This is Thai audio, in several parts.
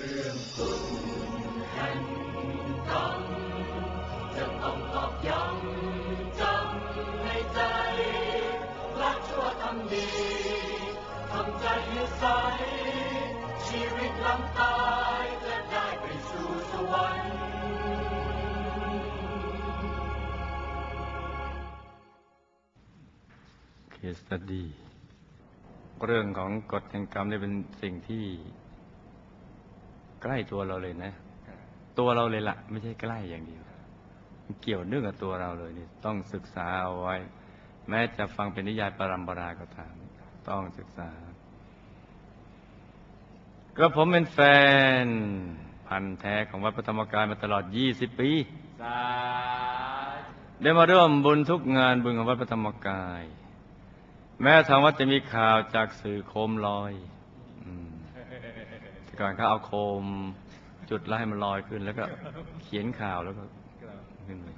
เรื่องกฎแห่งกรรมจะต้องตอกย้ำจำในใจรักชั่วทำดีทำใจให้ใสชีวิตหลังตายจะได้ไปสู่สวรรค์เคสตดี เรื่องของกฎแห่งกรรมนี่เป็นสิ่งที่ ใกล้ตัวเราเลยนะ ตัวเราเลยละไม่ใช่ใกล้อย่างเดียวมันเกี่ยวเนื่องกับตัวเราเลยนี่ต้องศึกษาเอาไว้ แม้จะฟังเป็นนิยายปรัมปราก็ตามต้องศึกษา ก็ผมเป็นแฟน พันธ์แท้ของวัดพระธรรมกายมาตลอด 20 ปีได้มาร่วมบุญทุกงานบุญของวัดพระธรรมกาย แม้ทางวัดจะมีข่าวจากสื่อโคมลอยอืมแต่ ก่อนเขาเอาโคม จุดไล่ให้มันลอยขึ้น แล้วก็เขียนข่าวแล้วก็ขึ้นไป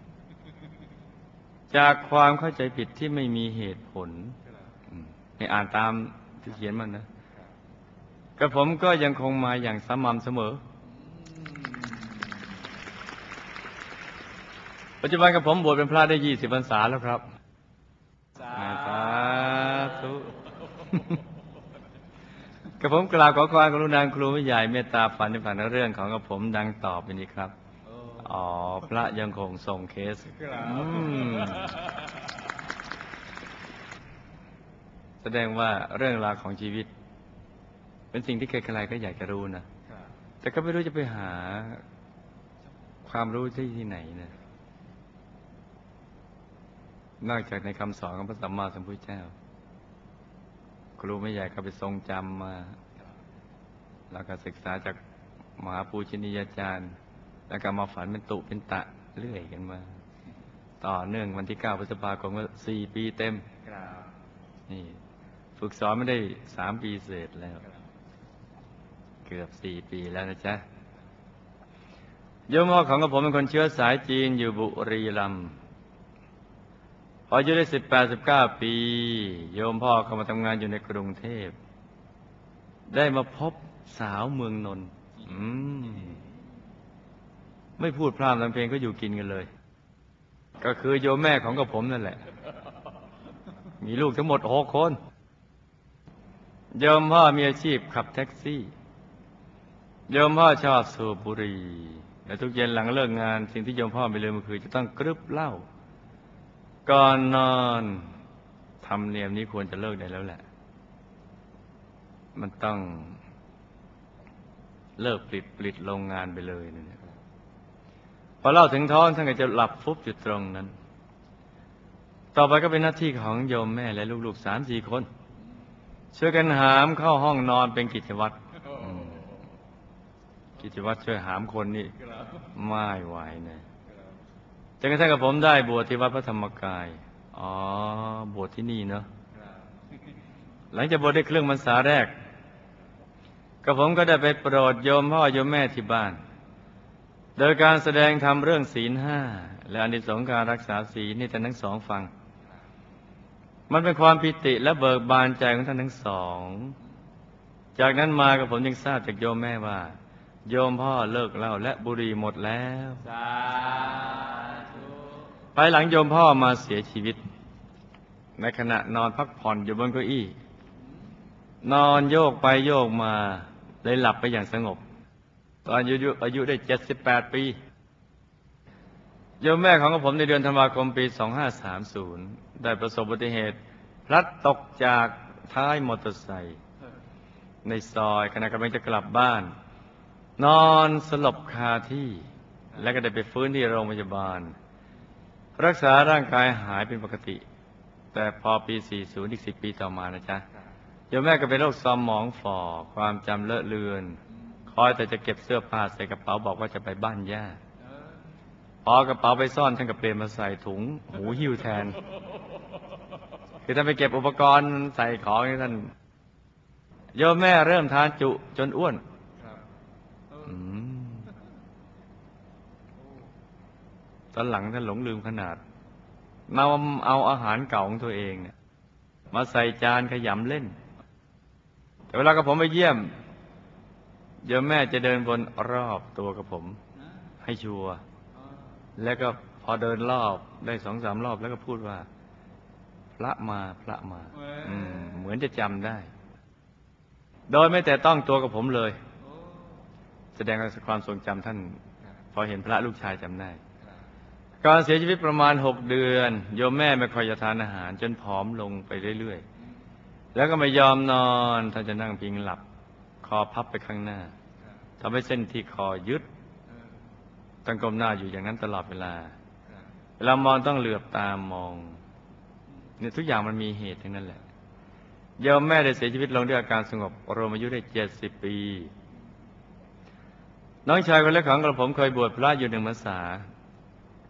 จากความเข้าใจผิดที่ไม่มีเหตุผลอืมให้อ่านตามที่เขียนมันนะก็ผมก็ยังคงมาอย่างสม่ำเสมอ ปัจจุบันกับผมบวชเป็นพระได้ยี่สิบพรรษาแล้วครับ สาธุ กับผมกล่าวขอความกรุณาครูวิใหญ่เมตตาฝันในฝันเรื่องของกับผมดังตอบไปนี้ครับอ๋อพระยังคงส่งเคสแสดงว่าเรื่องราวของชีวิต เป็นสิ่งที่ใครๆก็อยากจะรู้นะแต่ก็ไม่รู้จะไปหาความรู้ที่ที่ไหนนะนอกจากในคำสอนของพระสัมมาสัมพุทธเจ้า ครูไม่ใหญ่ก็ไปทรงจำมาแล้วก็ศึกษาจากมหาปูชนียาจารย์ แล้วก็มาฝันเป็นตุเป็นตะเรื่อยกันมา ต่อเนื่องวันที่เก้าพฤษภาคมก็สี่ปีเต็มนี่ฝึกสอนไม่ได้สามปีเศษแล้ว เกือบสี่ปีแล้วนะจ๊ะโยมพ่อของกระผมเป็นคนเชื้อสายจีนอยู่บุรีรัมย์พ ออายุได้สิบแปดสิบเก้าปี โยมพ่อเข้ามาทำงานอยู่ในกรุงเทพ ได้มาพบสาวเมืองนนท์ไม่พูดพร่ำทำเพลงก็อยู่กินกันเลย ก็คือโยมแม่ของกับผมนั่นแหละ มีลูกทั้งหมดหกคน โยมพ่อมีอาชีพขับแท็กซี่ โยมพ่อชอบสูบบุหรี่และทุกเย็นหลังเลิกงาน สิ่งที่โยมพ่อไม่ลืมก็คือ จะต้องกรึบเหล้า ก่อนนอนทำเนียมนี้ควรจะเลิกได้แล้วแหละ มันต้องเลิกปลิดปลิดโรงงานไปเลยเนี่ยพอเล่าถึงท้องท่านก็จะหลับฟุบอยู่ตรงนั้น ต่อไปก็เป็นหน้าที่ของโยมแม่และลูกๆสามสี่คน ช่วยกันหามเข้าห้องนอนเป็นกิจวัตรอืมกิจวัตรช่วยหามคนนี่ไม่ไหวนะ จนกระทั่งกับผมได้บวชที่วัดพระธรรมกาย อ๋อ บวชที่นี่เนาะหลังจากบวชได้เครื่องพรรษาแรกกับผมก็ได้ไปโปรดโยมพ่อโยมแม่ที่บ้าน โดยการแสดงทำเรื่องศีลห้าและอานิสงส์การรักษาศีลนี่ท่านทั้งสองฟัง มันเป็นความปิติและเบิกบานใจของท่านทั้งสอง จากนั้นมากับผมยังทราบจากโยมแม่ว่า โยมพ่อเลิกเหล้าและบุหรี่หมดแล้ว ภายหลังโยมพ่อมาเสียชีวิต ในขณะนอนพักผ่อนอยู่บนเก้าอี้ นอนโยกไปโยกมาเลยหลับไปอย่างสงบ ตอนอายุอายุได้เจ็ดสิบแปดปีโยมแม่ของผมในเดือนธันวาคมปี2530ได้ประสบอุบัติเหตุ พลัดตกจากท้ายมอเตอร์ไซค์ในซอยขณะกำลังจะกลับบ้าน นอนสลบคาที่ และก็ได้ไปฟื้นที่โรงพยาบาล รักษาร่างกายหายเป็นปกติ แต่พอปี 40 อีก 10 ปีต่อมานะจ๊ะโยมแม่ก็เป็นโรคสมองฝ่อ ความจำเลอะเลือน คอยแต่จะเก็บเสื้อผ้าใส่กระเป๋าบอกว่าจะไปบ้านญาพอกระเป๋าไปซ่อนท่านก็เปลี่ยนมาใส่ถุงหูหิ้วแทน คือท่านไปเก็บอุปกรณ์ใส่ของให้ท่านโยมแม่เริ่มทานจุจนอ้วนอืม ตอนหลังท่านหลงลืมขนาดนำเอาอาหารเก่าของตัวเองเนี่ย มาใส่จานขยำเล่น แต่เวลากับผมไปเยี่ยมเดี๋ยวแม่จะเดินบนรอบตัวกับผม ให้ชัวร์แล้วก็พอเดินรอบได้สองสามรอบแล้วก็พูดว่า พระมาพระมา อืม เหมือนจะจำได้ โดยไม่แต่ต้องตัวกับผมเลย แสดงความทรงจำท่าน พอเห็นพระลูกชายจำได้ การเสียชีวิตประมาณหกเดือน โยมแม่ไม่ค่อยจะทานอาหาร จนผอมลงไปเรื่อยๆ แล้วก็ไม่ยอมนอนท่านจะนั่งพิงหลับ คอพับไปข้างหน้าทำให้เส้นที่คอยึดต้องก้มหน้าอยู่อย่างนั้นตลอดเวลา เวลามองต้องเหลือบตามองเนี่ยทุกอย่างมันมีเหตุทั้งนั้นแหละโยมแม่ได้เสียชีวิตลงด้วยอาการสงบรวมอายุได้เจ็ดสิบปี น้องชายคนเล็กของกระผมเคยบวชพระอยู่หนึ่งพรรษา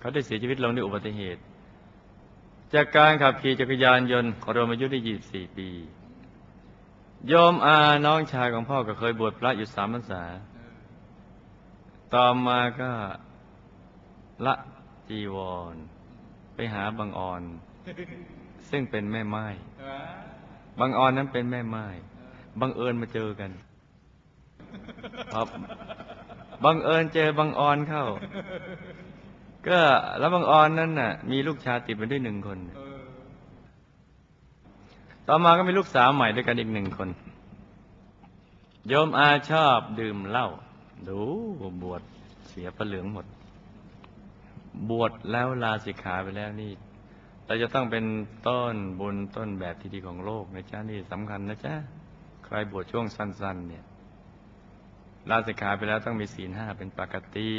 เขาได้เสียชีวิตลงด้วยอุบัติเหตุ จากการขับขี่จักรยานยนต์รวมอายุได้ยี่สิบสี่ปี โยมอาน้องชายของพ่อก็เคยบวชพระอยู่สามพรรษา ต่อมาก็ละจีวร ไปหาบางออน ซึ่งเป็นแม่ไม้บางออนนั้นเป็นแม่ไม้บังเอิญมาเจอกันครับบังเอิญเจอบางออนเข้า ก็แล้วบางออนนั้นน่ะ มีลูกชายติดมาด้วยหนึ่งคน ต่อมาก็มีลูกสาวใหม่ด้วยกันอีกหนึ่งคน โยมอาชอบดื่มเหล้าดูบวชเสียประเหลืองหมด บวชแล้วลาสิกขาไปแล้วนี่ เราจะต้องเป็นต้นบุญต้นแบบที่ดีของโลกนะจ๊ะนี่สำคัญนะจ๊ะใครบวชช่วงสั้น ๆ เนี่ยลาสิกขาไปแล้วต้องมีศีลห้าเป็นปกติ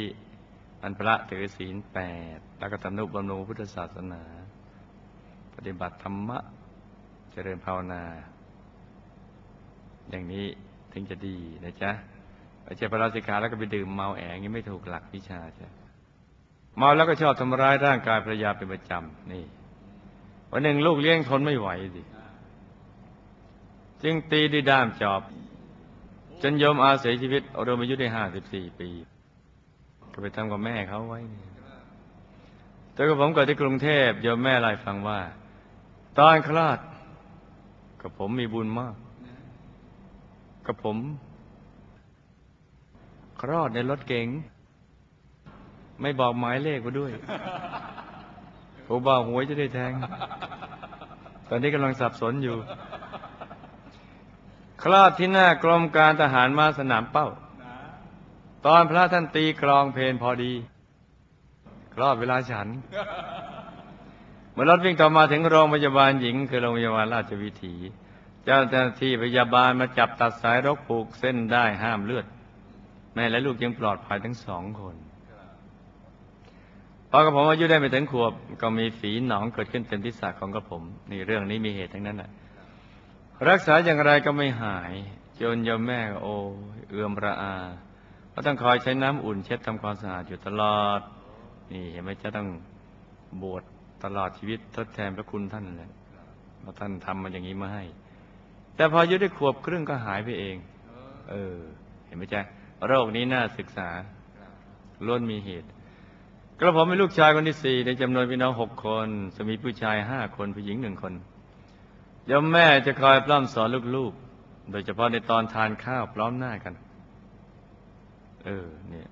อันพระถือศีลแปดแล้วก็ทำนุบำรุงพุทธศาสนา ปฏิบัติธรรมะ เจริญภาวนา อย่างนี้ถึงจะดีนะจ๊ะไม่ใช่พระราสิกาแล้วก็ไปดื่มเมาแองนี้ไม่ถูกหลักวิชาจ้ะเมาแล้วก็ชอบทำร้ายร่างกายภรรยาเป็นประจำนี่วันหนึ่งลูกเลี้ยงทนไม่ไหวสิจึงตีด้วยด้ามจอบ จนโยมอาเสียชีวิตรมอายุได้ห้าสิบสี่ปี ก็ไปทำกับแม่เขาไว้นี่แต่กับผมเกิดที่กรุงเทพโยมแม่เล่าให้ฟังว่า ตอนคลอดกับผมมีบุญมากกับผม คลอดในรถเก๋งไม่บอกหมายเลขมาด้วยผมบอกหวยจะได้แทง ตอนนี้กำลังสับสนอยู่ คลอดที่หน้ากรมการทหารมาสนามเป้า ตอนพระท่านตีกลองเพลนพอดีคลอดเวลาฉัน เมื่อรถวิ่งต่อมาถึงโรงพยาบาลหญิง คือโรงพยาบาลราชวิถี เจ้าหน้าที่พยาบาลมาจับตัดสายรกผูกเส้นได้ห้ามเลือด แม่และลูกยังปลอดภัยทั้งสองคนพอกระผมอายุได้ไปถึงขวบ ก็มีฝีหนองเกิดขึ้นเต็มที่สากของกระผม นี่เรื่องนี้มีเหตุทั้งนั้นแหละรักษาอย่างไรก็ไม่หาย จนยมแม่โอเอื้อมระอา ก็ต้องคอยใช้น้ำอุ่นเช็ดทำความสะอาดอยู่ตลอด นี่เห็นไหมจะต้องบวชตลอดชีวิตทดแทนพระคุณท่านเลยเพราะท่านทำมาอย่างนี้มาให้ แต่พออายุได้ขวบครึ่งก็หายไปเอง เออ เห็นไหมจ๊ะโรคนี้น่าศึกษาล้วนมีเหตุ กระผมเป็นลูกชายคนที่สี่ในจำนวนพี่น้องหกคนจะมีผู้ชายห้าคนผู้หญิงหนึ่งคนยมแม่จะคอยปล้ำสอนลูกๆ โดยเฉพาะในตอนทานข้าวพร้อมหน้ากัน เออเนี่ย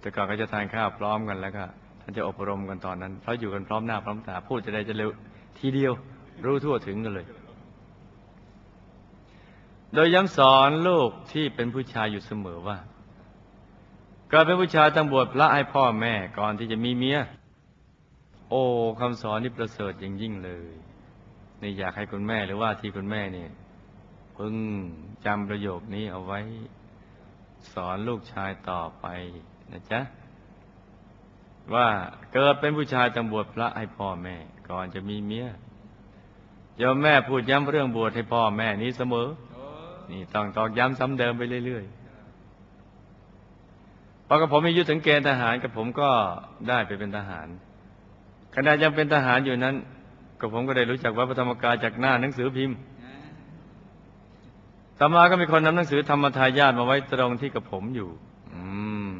แต่ก่อนก็จะทานข้าวพร้อมกันแล้วก็ท่านจะอบรมกันตอนนั้นเพราะอยู่กันพร้อมหน้าพร้อมตาพูดจะได้จะเร็วทีเดียว รู้ทั่วถึงกันเลย โดยย้ำสอนลูกที่เป็นผู้ชายอยู่เสมอว่าการเป็นผู้ชายต้องบวชพระให้พ่อแม่ก่อนที่จะมีเมียโอ้คำสอนนี่ประเสริฐอย่างยิ่งเลยนี่อยากให้คุณแม่หรือว่าที่คุณแม่เนี่ยพึงจำประโยคนี้เอาไว้ สอนลูกชายต่อไปนะจ๊ะ ว่าเกิดเป็นผู้ชายต้องบวชพระให้พ่อแม่ ก่อนจะมีเมียโยมแม่พูดย้ำเรื่องบวชให้พ่อแม่นี้เสมอ นี่ต้องตอกย้ำซ้ำเดิมไปเรื่อยๆพอกับผมมีอายุถึงเกณฑ์ทหารกับผมก็ได้ไปเป็นทหารขณะยังเป็นทหารอยู่นั้นก็ผมก็ได้รู้จักวัดพระธรรมกายจากหน้าหนังสือพิมพ์ ต่อมาก็มีคนนำหนังสือธรรมทายาทมาไว้ตรงที่กับผมอยู่ อืม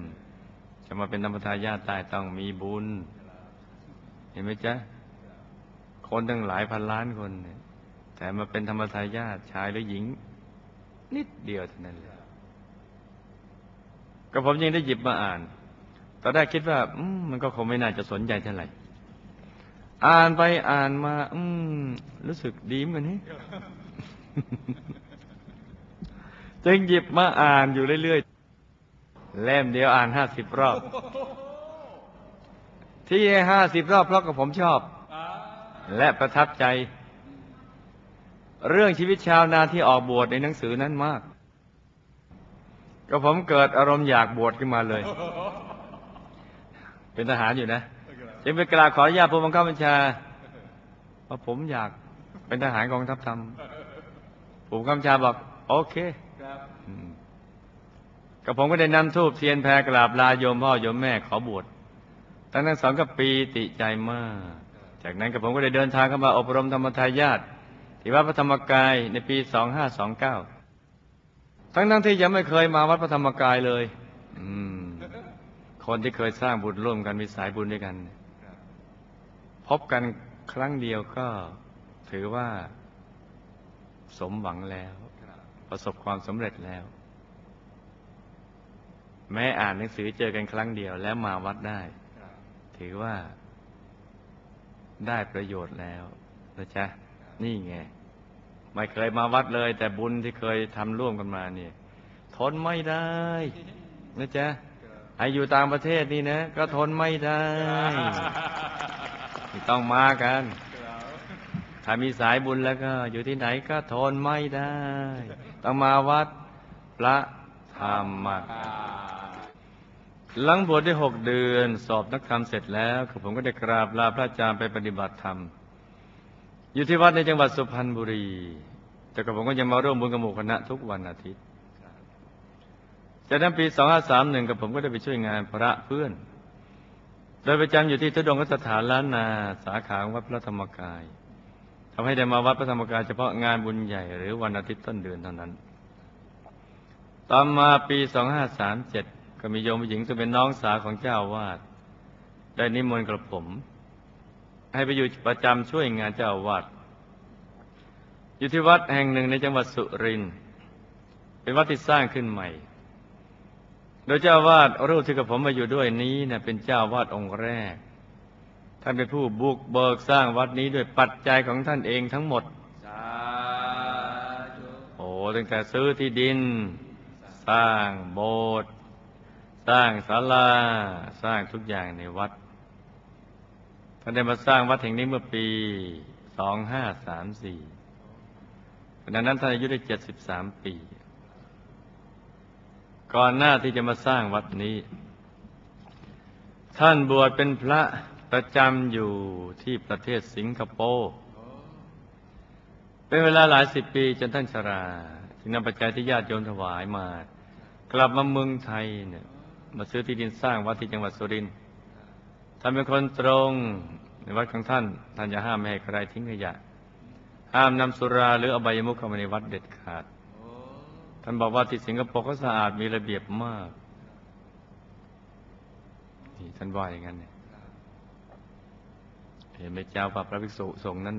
จะมาเป็นธรรมทายาทได้ต้องมีบุญ เห็นไหมจ๊ะ คนตั้งหลายพันล้านคนเนี่ยแต่มาเป็นธรรมทายาทชายหรือหญิง นิดเดียวเท่านั้นแหละก็ผมยังได้หยิบมาอ่านตอนแรกคิดว่า อืมมันก็คงไม่น่าจะสนใจเท่าไหร่อ่านไปอ่านมา อืม รู้สึกดีเหมือนนี้ จึงหยิบมาอ่านอยู่เรื่อยๆ เล่มเดียวอ่านห้าสิบรอบ ที่ห้าสิบรอบเพราะกับผมชอบ และประทับใจ เรื่องชีวิตชาวนาที่ออกบวชในหนังสือนั้นมาก ก็ผมเกิดอารมณ์อยากบวชขึ้นมาเลย เป็นทหารอยู่นะจึงไปกราบขออนุญาตผู้บังคับบัญชาว่าผมอยากเป็นทหารกองทัพธรรมผู้บังคับบัญชาบอก โอเค ก็ผมก็ได้นำทูบเทียนแพรกราบลาโยมพ่อโยมแม่ขอบวชทั้งนั้นสองกับปีติใจมาก จากนั้นกับผมก็ได้เดินทางเข้ามาอบรมธรรมทายาทที่วัดพระธรรมกายในปี 2529 ทั้งนั้นที่ยังไม่เคยมาวัดพระธรรมกายเลย อืม คนที่เคยสร้างบุญร่วมกันมีสายบุญด้วยกัน พบกันครั้งเดียวก็ถือว่า สมหวังแล้ว ประสบความสำเร็จแล้ว แม้อ่านหนังสือเจอกันครั้งเดียวแล้วมาวัดได้ ถือว่าได้ประโยชน์แล้วนะจ๊ะ นี่ไง ไม่เคยมาวัดเลย แต่บุญที่เคยทำร่วมกันมาเนี่ย ทนไม่ได้นะจ๊ะไออยู่ต่างประเทศนี่นะ ก็ทนไม่ได้ต้องมากัน ถ้ามีสายบุญแล้วก็ อยู่ที่ไหนก็ทนไม่ได้ ต้องมาวัดพระธรรมกาย หลังบวชได้หกเดือน สอบนักธรรมเสร็จแล้วผมก็ได้กราบลาพระอาจารย์ไปปฏิบัติธรรม อยู่ที่วัดในจังหวัดสุพรรณบุรี แต่กับผมก็ยังมาร่วมบุญกับหมู่คณะทุกวันอาทิตย์จากนั้นปี2531กับผมก็ได้ไปช่วยงานพระเพื่อน โดยประจำอยู่ที่ทุดงคสถานล้านนาสาขาวัดพระธรรมกายทำให้ได้มาวัดพระธรรมกายเฉพาะงานบุญใหญ่หรือวันอาทิตย์ต้นเดือนเท่านั้น ต่อมาปี2537 ก็มีโยมผู้หญิงซึ่งเป็นน้องสาวของเจ้าวาดได้นิมนต์กระผม ให้ไปอยู่ประจำช่วยงานเจ้าวาดอยู่ที่วัดแห่งหนึ่งในจังหวัดสุรินทร์เป็นวัดที่สร้างขึ้นใหม่ โดยเจ้าวาดรูปที่กับผมมาอยู่ด้วยนี้เนะเป็นเจ้าวาดองค์แรก ท่านเป็นผู้บุกเบิกสร้างวัดนี้ด้วยปัจจัยของท่านเองทั้งหมดโอ้ตั้งแต่ซื้อที่ดิน สร้างโบสถ์ สร้างศาลาสร้างทุกอย่างในวัดท่านได้มาสร้างวัดแห่งนี้เมื่อปี 2534ขณะนั้นท่านอายุได้ 73 ปี ก่อนหน้าที่จะมาสร้างวัดนี้ ท่านบวชเป็นพระประจำอยู่ที่ประเทศสิงคโปร์เป็นเวลาหลายสิบปีจนท่านชราจึงนำปัจจัยที่ญาติโยมถวายมา กลับมาเมืองไทยเนี่ย มาซื้อที่ดินสร้างวัดที่จังหวัดสุรินทร์ท่านเป็นคนตรงในวัดของท่าน ท่านจะห้ามไม่ให้ใครทิ้งขยะ ห้ามนำสุราหรืออบายมุขเข้ามาในวัดเด็ดขาด ท่านบอกว่าที่สิงคโปร์ก็สะอาดมีระเบียบมากนี่ท่านว่าอย่างนั้นเนี่ยเห็นไหมเจ้าป่าพระภิกษุสงฆ์นั้น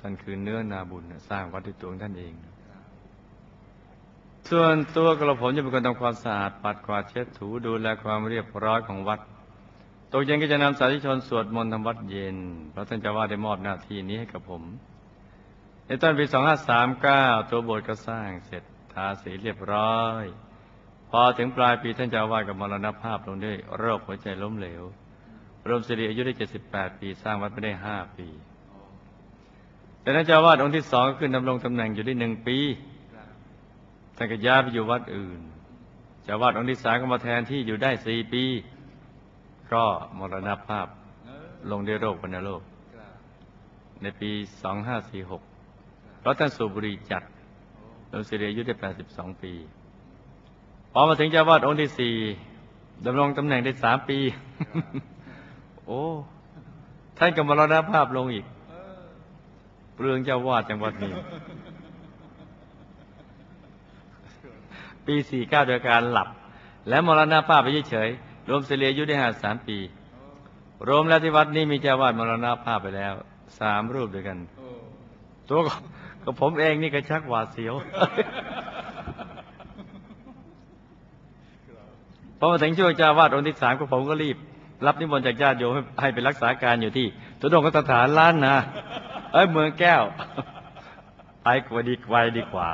ท่านคือเนื้อนาบุญสร้างวัดด้วยตัวของท่านเอง ส่วนตัวกระผมจะเป็นคนทำความสะอาดปัดกวาดเช็ดถูดูแลความเรียบร้อยของวัดตกเย็นก็จะนำสาธุชนสวดมนต์ทำวัดเย็น เพราะท่านเจ้าว่าได้มอบหน้าที่นี้ให้กับผม ในตอนปี 2539 ตัวโบสถ์ก็สร้างเสร็จทาสีเรียบร้อย พอถึงปลายปีท่านเจ้าว่ากับมรณภาพลงด้วยโรคหัวใจล้มเหลว รวมสิริอายุได้ 78 ปีสร้างวัดไม่ได้ 5 ปี แต่ท่านเจ้าวาดองค์ที่สองก็ขึ้นดำรงตำแหน่งอยู่ได้หนึ่งปี ท่านก็ย้ายไปอยู่วัดอื่นเจ้าวาดองค์ที่สามก็มาแทนที่อยู่ได้สี่ปี ก็มรณภาพลงด้วยโรควัณโรค ในปี2546เพราะท่านสูบบุหรี่จัดรวมสิริอายุได้82ปี พอมาถึงเจ้าวาดองค์ที่สี่ดำรงตำแหน่งได้สามปี โอ้ ท่านก็มรณภาพลงอีก เปลืองเจ้าวาดจังหวัดนี้ ปีสี่เก้าโดยการหลับ และมรณภาพไปเฉยๆรวมเฉลี่ยอายุได้ห้าสามปี รวมแล้วที่วัดนี้มีเจ้าวาดมรณภาพไปแล้วสามรูปด้วยกันตัวกับผมเองนี่ก็ชักหวาดเสียวพอมาถึงช่วงเจ้าวาดองค์ที่สามก็ผมก็รีบ รับนิมนต์จากญาติโยมให้ให้ไปรักษาการอยู่ที่ทุดงคสถานล้านนาเอ้ยเมืองแก้วไปกว่าดีไวดีกว่า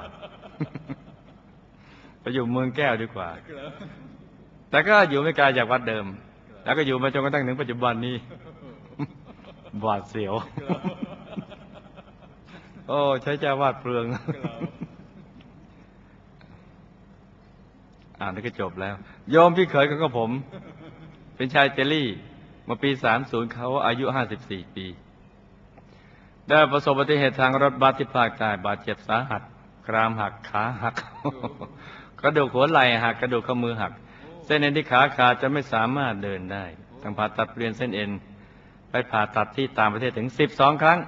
ไปอยู่เมืองแก้วดีกว่า แต่ก็อยู่ไม่ไกลจากวัดเดิม แล้วก็อยู่มาจนกระทั่งถึงปัจจุบันนี้บาดเสียว โอ้ ใช้เจ้าวาดเปลืองอ่านแล้วก็จบแล้ว โยมพี่เขยของผม เป็นชายเจลี่เมื่อปี30เขาอายุ54ปี ได้ประสบอุบัติเหตุทางรถบัสที่ภาคใต้บาดเจ็บสาหัส กรามหักขาหัก กระดูกหัวไหล่หักกระดูกข้อมือหัก เส้นเอ็นที่ขาขาดจะไม่สามารถเดินได้ต้องผ่าตัดเปลี่ยนเส้นเอ็นไปผ่าตัดที่ต่างประเทศถึง12ครั้ง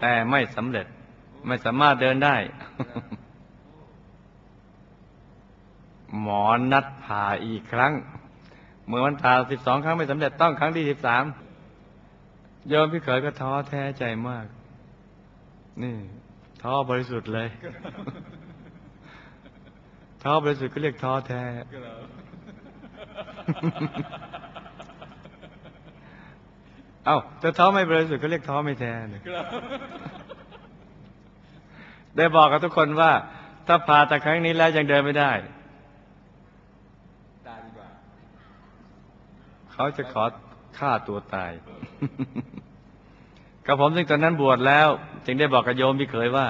แต่ไม่สำเร็จไม่สามารถเดินได้ หมอนัดผ่าอีกครั้ง เมื่อวันผ่า12ครั้งไม่สำเร็จต้องครั้งที่13โยมพี่เขยก็ท้อแท้ใจมาก นี่ท้อบริสุทธิ์เลย ท้อบริสุทธิ์ก็เรียกท้อแท้เอ้าแต่ท้อไม่บริสุทธิ์ก็เรียกท้อไม่แท้เนี่ยได้บอกกับทุกคนว่า ถ้าผ่าแต่ครั้งนี้แล้วยังเดินไม่ได้ตายดีกว่าเขาจะขอฆ่าตัวตายกับผมซึ่งตอนนั้นบวชแล้ว จึงได้บอกกับโยมพี่เขยว่า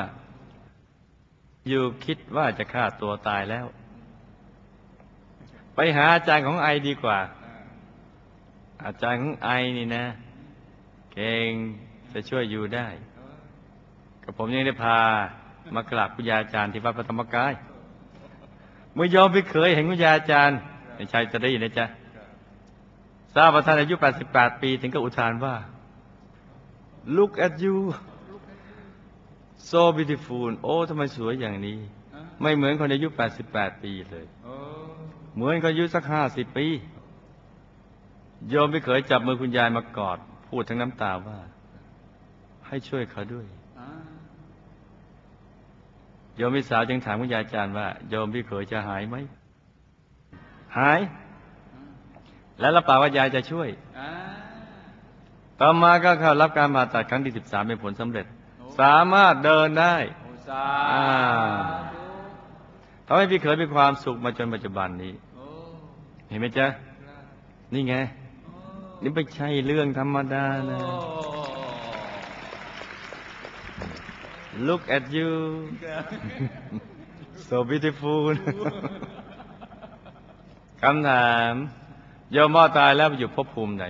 อยู่คิดว่าจะฆ่าตัวตายแล้ว ไปหาอาจารย์ของไอดีกว่า อาจารย์ของไอนี่นะ เก่งจะช่วยอยู่ได้กับผมยังได้พามากราบคุณยาอาจารย์ที่วัดพระธรรมกาย เมื่อยอมพี่เขยเห็นคุณยาอาจารย์ไม่ใช่จะได้ยินนะจ๊ะทราบว่าท่านอายุ 88 ปี ถึงกับอุทานว่า look at you so beautiful โอ้ทำไมสวยอย่างนี้ ไม่เหมือนคนอายุ 88 ปีเลยโอ้เหมือนคนอายุสัก50ปี โยมไม่เคยจับมือคุณยายมากอด พูดทั้งน้ำตาว่า ให้ช่วยเขาด้วยอ่าโยมพี่สาวจึงถามคุณยายอาจารย์ว่า โยมพี่เขยจะหายไหม หาย แล้วรับปากว่ายายจะช่วยอ่าต่อมาก็เข้ารับการผ่าตัดครั้งที่13เป็นผลสำเร็จ สามารถเดินได้โอ้สาอ่าทำให้พี่เขยมีความสุขมาจนปัจจุบันนี้โอ้เห็นไหมจ๊ะครับนี่ไง นี่ไม่ใช่เรื่องธรรมดานะโอ้ Look at you ครับ so beautiful คำถามโยมพ่อตายแล้วไปอยู่ภพภูมิใด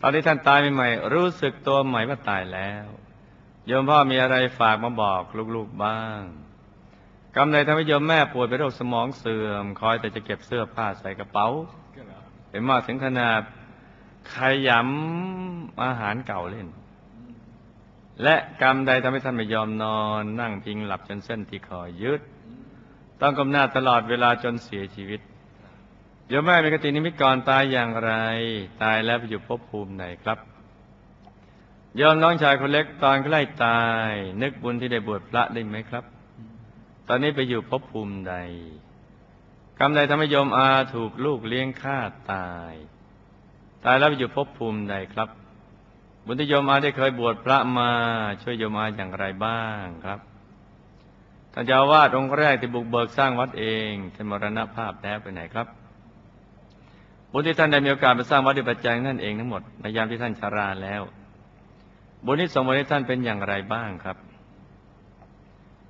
ตอนที่ท่านตายใหม่ๆรู้สึกตัวใหม่ว่าตายแล้ว โยมพ่อมีอะไรฝากมาบอกลูกๆบ้างกรรมใดทำให้โยมแม่ป่วยเป็นโรคสมองเสื่อม คอยแต่จะเก็บเสื้อผ้าใส่กระเป๋าเป็นมากถึงขนาดขยำอาหารเก่าเล่น และกรรมใดทำให้ท่านไม่ยอมนอน นั่งพิงหลับจนเส้นที่คอยืดต้องกำหน้าตลอดเวลาจนเสียชีวิตโยมแม่มีกตินิมิตก่อนตายอย่างไร ตายแล้วไปอยู่ภพภูมิไหนครับ โยมน้องชายคนเล็กตอนใกล้ตาย นึกบุญที่ได้บวชพระได้ไหมครับ ตอนนี้ไปอยู่ภพภูมิใดกรรมใดทำให้โยมอาถูกลูกเลี้ยงฆ่าตาย ตายแล้วไปอยู่ภพภูมิใดครับ บุญที่โยมอาได้เคยบวชพระมา ช่วยโยมอาอย่างไรบ้างครับท่านเจ้าวาดองค์แรกที่บุกเบิกสร้างวัดเองท่านมรณภาพแล้วไปไหนครับ บุญที่ท่านได้มีโอกาสมาสร้างวัดด้วยปัจจัยนั่นเองทั้งหมดในยามที่ท่านชาราแล้ว บุญที่ส่งมาให้ท่านเป็นอย่างไรบ้างครับ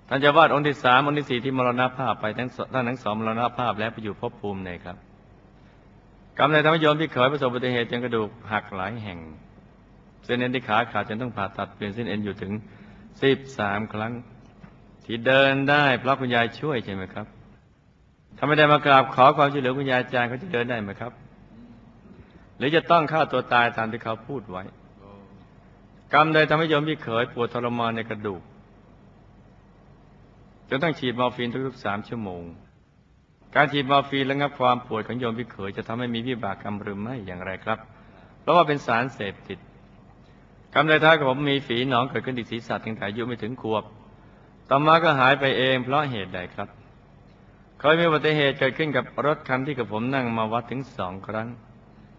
ท่านเจ้าวาดองค์ที่สามองค์ที่สี่ที่มรณภาพไปทั้งท่านทั้งสองมรณภาพแล้วไปอยู่ภพภูมิไหนครับกรรมในธรรมโยมที่เคยประสบอุบัติเหตุจนกระดูกหักหลายแห่ง เส้นเอ็นที่ขาขาดจนต้องผ่าตัดเปลี่ยนเส้นเอ็นอยู่ถึงสิบสามครั้ง ที่เดินได้เพราะคุณยายช่วยใช่ไหมครับถ้าไม่ได้มากราบขอความช่วยเหลือคุณยายอาจารย์เขาจะเดินได้ไหมครับ หรือจะต้องฆ่าตัวตายตามที่เขาพูดไว้ กรรมใดทำให้โยมพี่เขยปวดทรมานในกระดูกจนต้องฉีดมอร์ฟีนทุกๆสามชั่วโมง การฉีดมอร์ฟีนระงับความปวดของโยมพี่เขยจะทำให้มีวิบากกรรมหรือไม่อย่างไรครับ เพราะว่าเป็นสารเสพติดกรรมใดท้ายกับผมมีฝีหนองเกิดขึ้นที่ศีรษะตั้งแต่อายุไม่ถึงขวบ ต่อมาก็หายไปเองเพราะเหตุใดครับ เคยมีอุบัติเหตุเกิดขึ้นกับรถคันที่กับผมนั่งมาวัดถึงสองครั้ง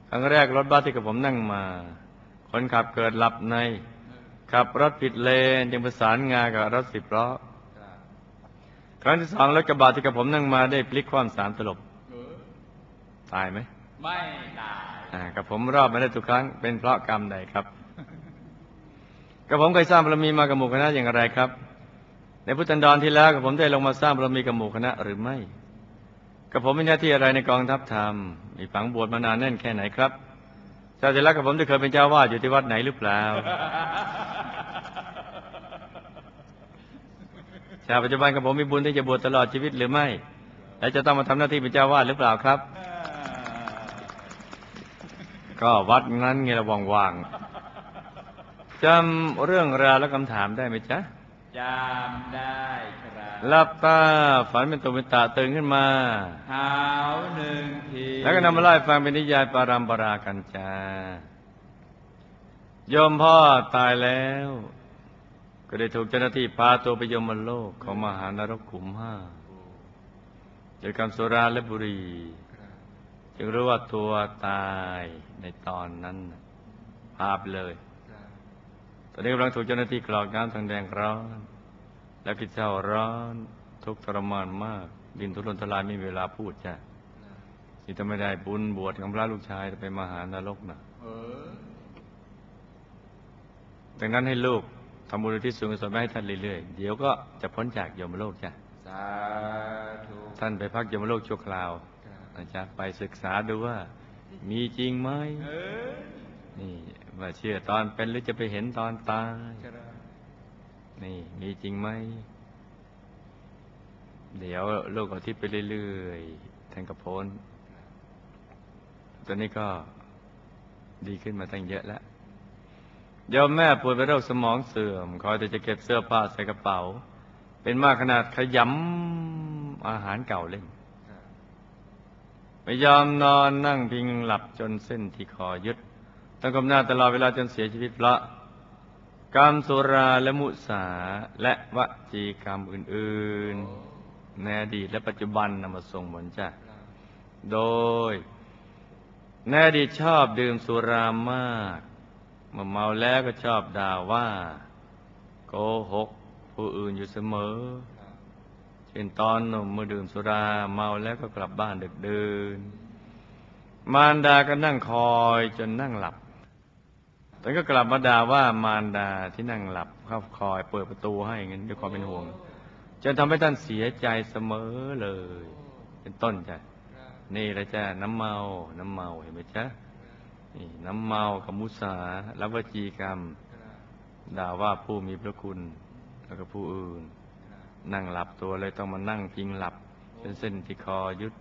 ครั้งแรกรถบัสที่กับผมนั่งมา คนขับเกิดหลับใน ขับรถผิดเลนจึงประสานงากับรถสิบล้อ ครั้งที่สองรถกระบะที่กับผมนั่งมาได้พลิกคว่ำสามตลบ ตายไหม ไม่ตายอ่ากับผมรอดมาได้ทุกครั้ง เป็นเพราะกรรมใดครับ กับผมเคยสร้างบารมีมากับหมู่คณะอย่างไรครับ ในพุทธันดรที่แล้วกับผมได้ลงมาสร้างบารมีกับหมู่คณะหรือไม่กับผมมีหน้าที่อะไรในกองทัพธรรม มีฝังบวชมานานแน่นแค่ไหนครับ ชาติแล้วกับผมได้เคยเป็นเจ้าวาดอยู่ที่วัดไหนหรือเปล่า ชาติปัจจุบันกับผมมีบุญที่จะบวชตลอดชีวิตหรือไม่ และจะต้องมาทำหน้าที่เป็นเจ้าวาดหรือเปล่าครับ ก็วัดนั้นไงระว่างๆจำเรื่องราวและคำถามได้ไหมจ๊ะจำได้ครับ หลับตาฝันเป็นตุเป็นตาตื่นขึ้นมาหาวหนึ่งทีแล้วก็นำมาไล่าให้ฟังเป็นนิยายปารัมปรากันจ้าโยมพ่อตายแล้ว ก็ได้ถูกเจ้าหน้าที่พาตัวไปยมโลกของมหานรกขุมห้าโดยกรรมสุราและบุหรีจึงรู้ว่าตัวตายในตอนนั้นน่ะภาพเลย ตอนนี้กำลังถูกเจ้าหน้าที่กรอกน้ำทางแดงร้อน และกิจเจ้าร้อนทุกข์ทรมานมาก ดินทุรนทลายไม่มีเวลาพูดจ้ะที่ถ้าไม่ได้บุญบวชของพระลูกชายจะไปมหานรกนะเออดังนั้นให้ลูกทำบุญอุที่สูงสุดไปให้ท่านเรื่อยๆ เดี๋ยวก็จะพ้นจากยมโลกจ้ะสาธุท่านไปพักยมโลกชั่วคราวครับนะจ๊ะไปศึกษาดูว่า มีจริงไหมเออนี่ว่าเชื่อตอนเป็นหรือจะไปเห็นตอนตายครับ นี่ มีจริงไหม เดี๋ยวโลกอาทิตย์ไปเรื่อยๆท่านก็พ้น ตอนนี้ก็ดีขึ้นมาตั้งเยอะแล้วโยมแม่ป่วยเป็นโรคสมองเสื่อม คอยแต่จะเก็บเสื้อผ้าใส่กระเป๋า เป็นมากขนาดขยำอาหารเก่าเล่นไม่ยอมนอนนั่งพิงหลับจนเส้นที่คอยึดต้องกำหน้าตลอดเวลาจนเสียชีวิตเพราะ กรรมสุราและมุสาและวจีกรรมอื่น ๆ ในอดีตและปัจจุบันนำมาส่งผลจ้ะโดยในอดีตชอบดื่มสุรามากเมื่อเมาแล้วก็ชอบด่าว่า โกหก ผู้อื่นอยู่เสมอ เช่นตอนหนุ่มเมื่อดื่มสุราเมาแล้วก็กลับบ้านดึกดื่นมารดาก็นั่งคอยจนนั่งหลับ ตอนก็กลับมาด่าว่ามารดาที่นั่งหลับเข้าคอย เปิดประตูให้เงี้ยด้วยความเป็นห่วงจนทำให้ท่านเสียใจเสมอเลย เป็นต้นจ้ะนี่ละจ้ะน้ำเมา น้ำเมาเห็นไหมจ๊ะนี่น้ำเมากับมุสาและวจีกรรม ด่าว่าผู้มีพระคุณ แล้วก็ผู้อื่น นั่งหลับตัวเลยต้องมานั่งพิงหลับเป็นเส้นที่คอยึด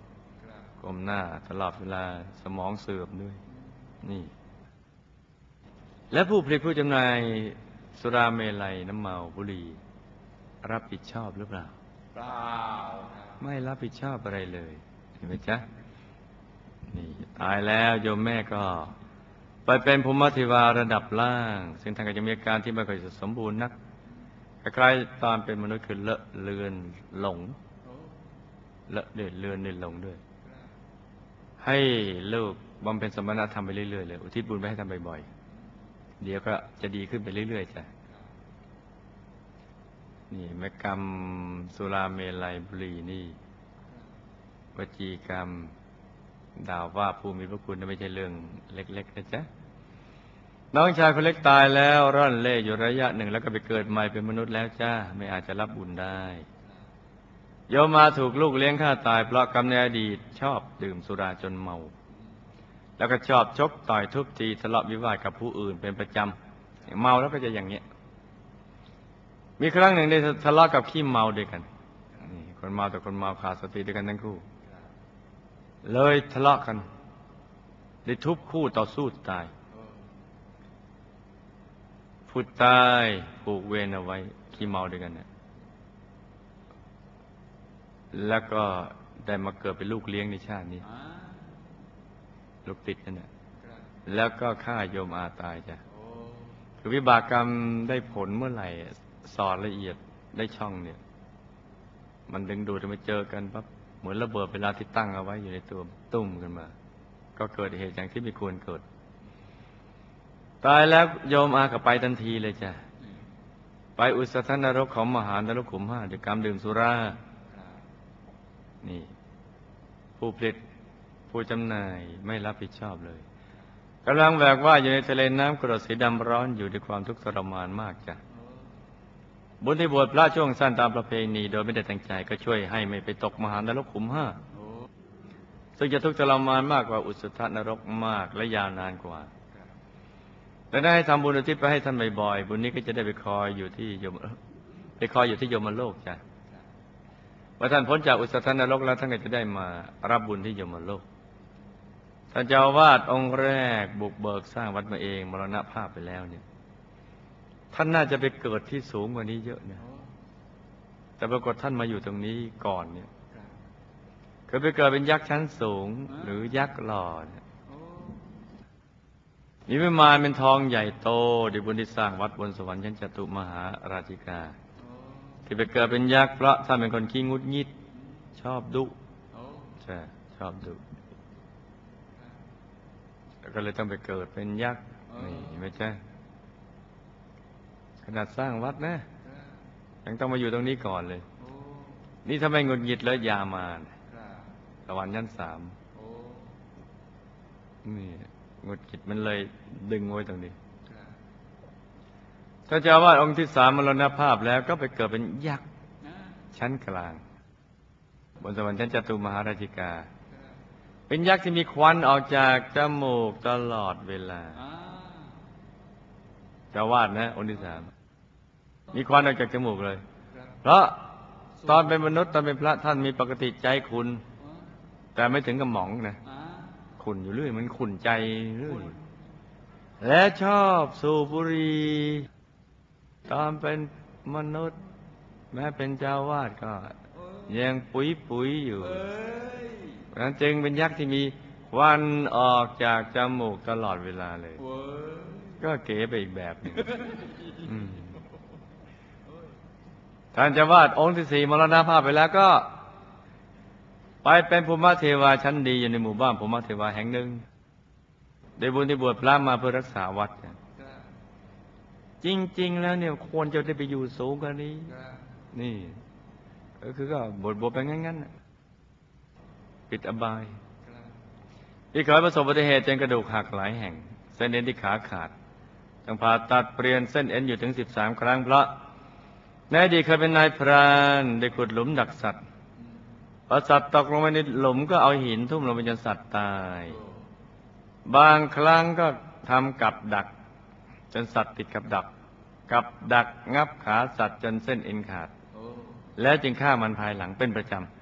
ก้มหน้าตลอดเวลาสมองเสื่อมด้วย นี่ และผู้ผลิตผู้จำหน่ายสุราเมลัยน้ำเมาบุหรี่รับผิดชอบหรือเปล่า เปล่าครับไม่รับผิดชอบอะไรเลย เห็นไหมจ๊ะ นี่ตายแล้วโยมแม่ก็ ไปเป็นภูมิเทวาระดับล่าง ซึ่งท่านก็จะมีอาการที่ไม่ค่อยจะสมบูรณ์นักคล้ายๆตอนเป็นมนุษย์คือเลอะเลือนหลงโอ้เลอะเดือดเลือนเดือดหลงด้วยครับให้ลูกบำเพ็ญสมณธรรมไปเรื่อยๆเลย อุทิศบุญไปให้ทำบ่อยๆ เดี๋ยวก็จะดีขึ้นไปเรื่อยๆจ้ะนี่แมกรรมสุราเมลัยบุรีนี่วจีกรรมด่าว่าผู้มีพระคุณนั้นไม่ใช่เรื่องเล็ก ๆ นะจ๊ะน้องชายคนเล็กตายแล้วร่อนเล่อยู่ระยะหนึ่งแล้วก็ไปเกิดใหม่เป็นมนุษย์แล้วจ้าไม่อาจจะรับบุญได้โยมมาถูกลูกเลี้ยงฆ่าตายเพราะกรรมในอดีตชอบดื่มสุราจนเมา แล้วก็ชอบชกต่อยทุบตีทะเลาะวิวาทกับผู้อื่นเป็นประจำเมาแล้วก็จะอย่างเงี้ยมีครั้งหนึ่งได้ทะเลาะกับขี้เมาด้วยกันนี่คนเมาแต่คนเมาขาดสติด้วยกันทั้งคู่ เลยทะเลาะกันได้ทุบคู่ต่อสู้ตายผู้ตายผูกเวรเอาไว้ขี้เมาด้วยกันเนี่ยแล้วก็ได้มาเกิดเป็นลูกเลี้ยงในชาตินี้ ลูกติดนั่นแหละครับแล้วก็ฆ่าโยมอาตายจ้ะโอ้คือวิบากกรรมได้ผลเมื่อไหร่สอนละเอียดได้ช่องเนี่ย มันดึงดูดให้มาเจอกันปั๊บเหมือนระเบิดเวลาที่ตั้งเอาไว้อยู่ในตัวตุ้มขึ้นมา ก็เกิดเหตุอย่างที่ไม่ควรเกิด ตายแล้วโยมอากับไปทันทีเลยจ้ะไปอุสธนรกของมหานรกขุมห้าด้วยกรรมดื่มสุรา นี่ ผู้ผลิต ผู้จำหน่ายไม่รับผิดชอบเลยกำลังแบกว่าอยู่ในทะเลน้ำกรดสีดำร้อนอยู่ด้วยความทุกข์ทรมานมากจ้ะบุญที่บวชพระช่วงสั้นตามประเพณีโดยไม่ได้ตั้งใจก็ช่วยให้ไม่ไปตกมหานรกขุมห้าซึ่งจะทุกข์ทรมานมากกว่าอุสธนรกมากและยาวนานกว่าและได้ทำบุญอุทิศไปให้ท่านบ่อยๆบุญนี้ก็จะได้ไปคอยอยู่ที่ยมไปคอยอยู่ที่ยมโลกจ้ะเมื่อท่านพ้นจากอุสธนรกแล้วท่านก็จะได้มารับบุญที่ยมโลก ท่านเจ้าอาวาดองค์แรกบุกเบิกสร้างวัดมาเองมรณภาพไปแล้วเนี่ย ท่านน่าจะไปเกิดที่สูงกว่านี้เยอะเนี่ยแต่ปรากฏท่านมาอยู่ตรงนี้ก่อนเนี่ยเคยไปเกิดเป็นยักษ์ชั้นสูงหรือยักษ์หล่อเนี่ยมีวิมานเป็นทองใหญ่โตดิบุญที่สร้างวัดบนสวรรค์ชั้นจตุมหาราชิกา ที่ไปเกิดเป็นยักษ์เพราะท่านเป็นคนขี้งุดงิด ชอบดุใช่ชอบดุ แล้วก็เลยต้องไปเกิดเป็นยักษ์นี่ไม่ใช่ขนาดสร้างวัดนะยังต้องมาอยู่ตรงนี้ก่อนเลย นี่ถ้าไม่งุดหงิดแล้วยามานะสวรรค์ชั้นสามนี่งุดหงิดมันเลยดึงไว้ตรงนี้ถ้าเจ้าอาวาดองค์ที่สามมรณภาพแล้วก็ไปเกิดเป็นยักษ์ชั้นกลาง บนสวรรค์ชั้นจตุมหาราชิกา เป็นยักษ์ที่มีควันออกจากจมูกตลอดเวลาเจ้าอาวาดนะองค์ที่สามมีควันออกจากจมูกเลย เพราะตอนเป็นมนุษย์ตอนเป็นพระท่านมีปกติใจคุณ แต่ไม่ถึงกับหมองนะขุนอยู่เรื่อยมันขุนใจเรื่อยและชอบสูบบุหรี่ตอนเป็นมนุษย์ แม้เป็นเจ้าวาดก็ ยังปุ๋ยปุ๋ยอยู่เพราะฉะ นั้นจึงเป็นยักษ์ที่มีควันออกจากจมูกตลอดเวลาเลย ก็เก๋ไปอีกแบบหนึงอืมท่านเจะวาดองค์ที่สี่มรณภาพไปแล้วก็ ไปเป็นภูมิเทวาชั้นดีอยู่ในหมู่บ้านภูมิเทวาแห่งหนึ่ง ได้บุญที่บวชพระมาเพื่อรักษาวัดเนี่ยจริง ๆ แล้วเนี่ยควรจะได้ไปอยู่สูงกว่านี้ นี่ ก็คือก็บวชบวชไปงั้นๆน่ะ ปิดอบายพี่เคยประสบอุบัติเหตุจนกระดูกหักหลายแห่ง เส้นเอ็นที่ขาขาดต้องผ่าตัดเปลี่ยนเส้นเอ็นอยู่ถึงสิบสามครั้งเพราะในอดีตเคยเป็นนายพรานได้ขุดหลุมดักสัตว์พอสัตว์ตกลงไปในหลุมก็เอาหินทุ่มลงไปจนสัตว์ตาย บางครั้งก็ทำกับดัก จนสัตว์ติดกับดัก กับดักงับขาสัตว์จนเส้นเอ็นขาด แล้วจึงฆ่ามันภายหลังเป็นประจำ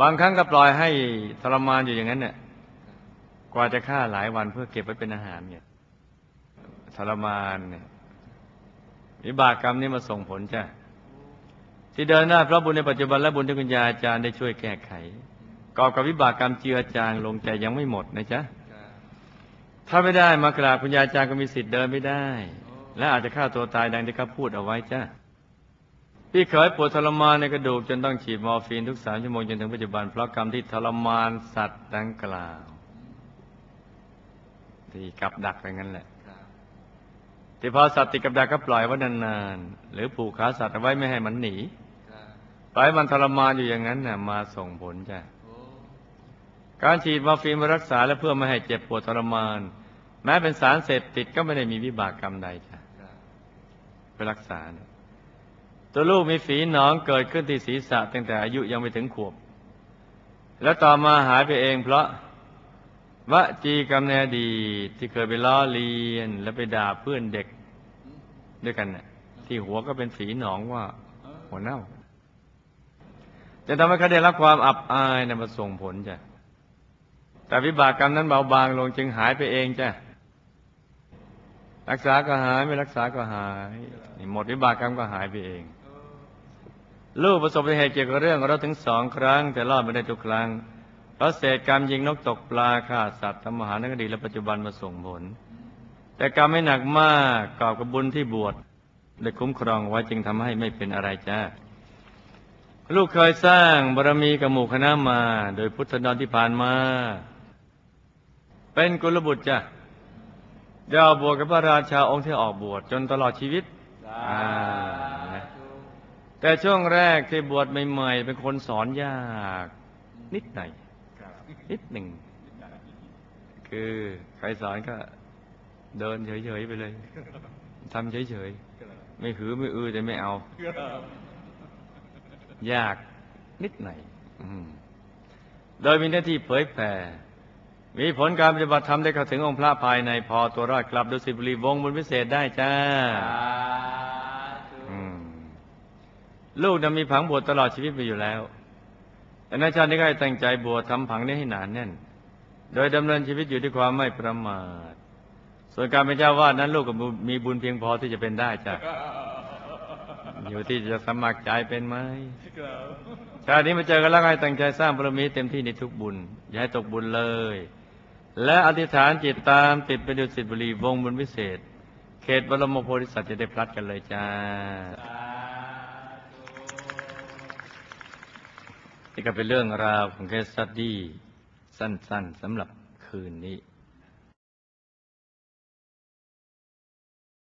บางครั้งก็ปล่อยให้ทรมานอยู่อย่างนั้นเนี่ยกว่าจะฆ่าหลายวันเพื่อเก็บไว้เป็นอาหารเนี่ยทรมานเนี่ยวิบากกรรมนี้มาส่งผลจ้ะที่เดินหน้าพระบุญในปัจจุบันและบุญที่คุณยาอาจารย์ได้ช่วยแก้ไขกอบกับวิบากกรรมเจือจางลงใจยังไม่หมดนะจ๊ะถ้าไม่ได้มากราบคุณยาอาจารย์ก็มีสิทธิ์เดินไม่ได้ และอาจจะฆ่าตัวตายดังที่เขาพูดเอาไว้จ้ะ พี่เคยปวดทรมานในกระดูกจนต้องฉีดมอร์ฟีนทุกสามชั่วโมงจนถึงปัจจุบันเพราะกรรมที่ทรมานสัตว์ดังกล่าว ที่กับดักไปงั้นแหละที่พอสัตว์ติดกับดักก็ปล่อยไว้นานๆหรือผูกขาสัตว์เอาไว้ไม่ให้มันหนีปล่อยมันทรมานอยู่อย่างนั้นน่ะมาส่งผลจ้ะการฉีดมอร์ฟีนมารักษาและเพื่อไม่ให้เจ็บปวดทรมาน แม้เป็นสารเสพติดก็ไม่ได้มีวิบากกรรมใดจ้ะไปรักษาเนี่ย ตัวลูกมีฝีหนองเกิดขึ้นที่ศีรษะตั้งแต่อายุยังไม่ถึงขวบ แล้วต่อมาหายไปเองเพราะวจีกรรมในอดีตที่เคยไปล้อเลียน และไปด่าเพื่อนเด็กด้วยกันน่ะที่หัวก็เป็นฝีหนองว่า หัวเน่า จะทำให้เขาได้รับความอับอายนะมาส่งผลจ้ะแต่วิบากกรรมนั้นเบาบางลงจึงหายไปเองจ้ะรักษาก็หายไม่รักษาก็หาย หมดวิบากกรรมก็หายไปเอง ลูกประสบอุบัติเหตุเกี่ยวกับเรื่องเราถึงสองครั้ง แต่รอดไม่ได้ทุกครั้งเพราะเศษกรรมยิงนกตกปลาฆ่าสัตว์ทำมหานกดีและปัจจุบันมาส่งผล แต่กรรมไม่หนักมากกอบกับบุญที่บวชได้คุ้มครองไว้จึงทำให้ไม่เป็นอะไรจ้าลูกเคยสร้างบารมีกับหมู่คณะมา โดยพุทธดอนที่ผ่านมา เป็นกุลบุตรจ้ะได้ออกบวชกับพระราชาองค์ที่ออกบวชจนตลอดชีวิตอ่า แต่ช่วงแรกที่บวชใหม่ๆเป็นคนสอนยาก นิดหน่อยนิดหนึ่ง คือใครสอนก็เดินเฉยๆไปเลยทำเฉยๆไม่หือไม่อือแต่ไม่เอา ยากนิดหน่อยโดยมีหน้าที่เผยแผ่มีผลการปฏิบัติธรรมได้เข้าถึงองค์พระภายในพอตัวรอดกลับดุสิตบุรีวงบุญพิเศษได้จ้า ลูกนั้นมีผังบวชตลอดชีวิตไปอยู่แล้วแต่ในชาตินี้ก็ให้ตั้งใจบวชทำผังนี้ให้หนานแน่น โดยดำเนินชีวิตอยู่ด้วยความไม่ประมาท ส่วนการเป็นเจ้าวาดนั้น ลูกก็มีบุญเพียงพอที่จะเป็นได้จ้ะอยู่ที่จะสมัครใจเป็นไหมชาตินี้มาเจอกันแล้วก็ให้ตั้งใจสร้างบารมีเต็มที่ในทุกบุญ อย่าให้ตกบุญเลย และอธิษฐานจิตตามติดไปดุสิบุรีวงบุญวิเศษ เขตบรมโพธิสัตว์จะได้พลัดกันเลยจ้า นี่ก็เป็นเรื่องราวของเคสสตดี้สั้น ๆสำหรับคืนนี้